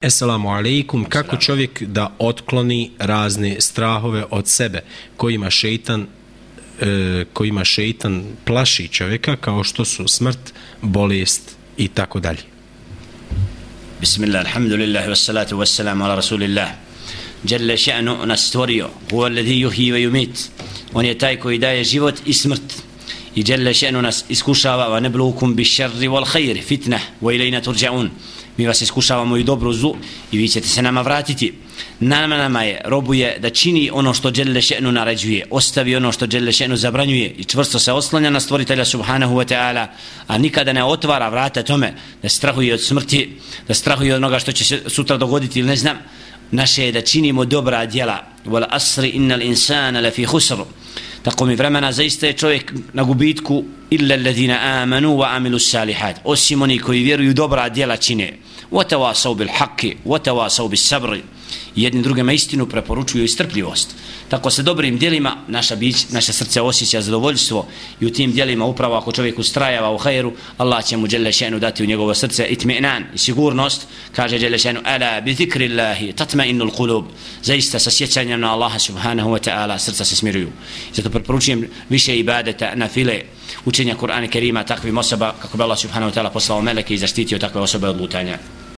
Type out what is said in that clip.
Esselamu alaikum, kako čovjek da otkloni razne strahove od sebe kojima šeitan e, kojima šeitan plaši čovjeka kao što su smrt, bolest i tako dalje. Bismillah, alhamdulillah, wassalatu wassalamu ala rasulillah. Jalla še'nu nas stvorio, huwa alladhi yuhi wa yumit. On je taj koji daje život i smrt. I Jalla še'nu nas iskušava wa neblukum bi šerri wal hajri fitne wa ilajna turđaun. mi vas iskušavamo i dobro zlu i vi ćete se nama vratiti. Nama nama je, robuje da čini ono što Đelle še'nu naređuje ostavi ono što Đelle še'nu zabranjuje i čvrsto se oslanja na stvoritelja subhanahu wa ta'ala a nikada ne otvara vrata tome da strahuje od smrti da strahuje od onoga što će se sutra dogoditi ili ne znam. Naše je da činimo dobra djela. Wal asri innal insana lafi khusr tako mi vremena zaista je čovjek na gubitku illa alladhina amanu wa amilu salihat osim oni koji vjeruju dobra djela čine. Wa tawasaw bil haqqi wa tawasaw bis sabr. Jedni drugima istinu preporučuju i strpljivost. Tako se dobrim djelima naša bić naše srce osjeća zadovoljstvo i u tim djelima upravo ako čovjek ustrajava u hajru Allah će mu dželle šanu dati u njegovo srce itminan i sigurnost. Kaže dželle šanu ala bi zikrillah tatma'innul qulub. Zaista sa sjećanjem na Allaha subhanahu wa ta'ala srca se smiruju. Zato preporučujem više ibadeta nafile file učenja Kur'ana Kerima takvim osoba kako bi Allah subhanahu wa ta'ala poslao meleke i zaštitio takve osobe od lutanja.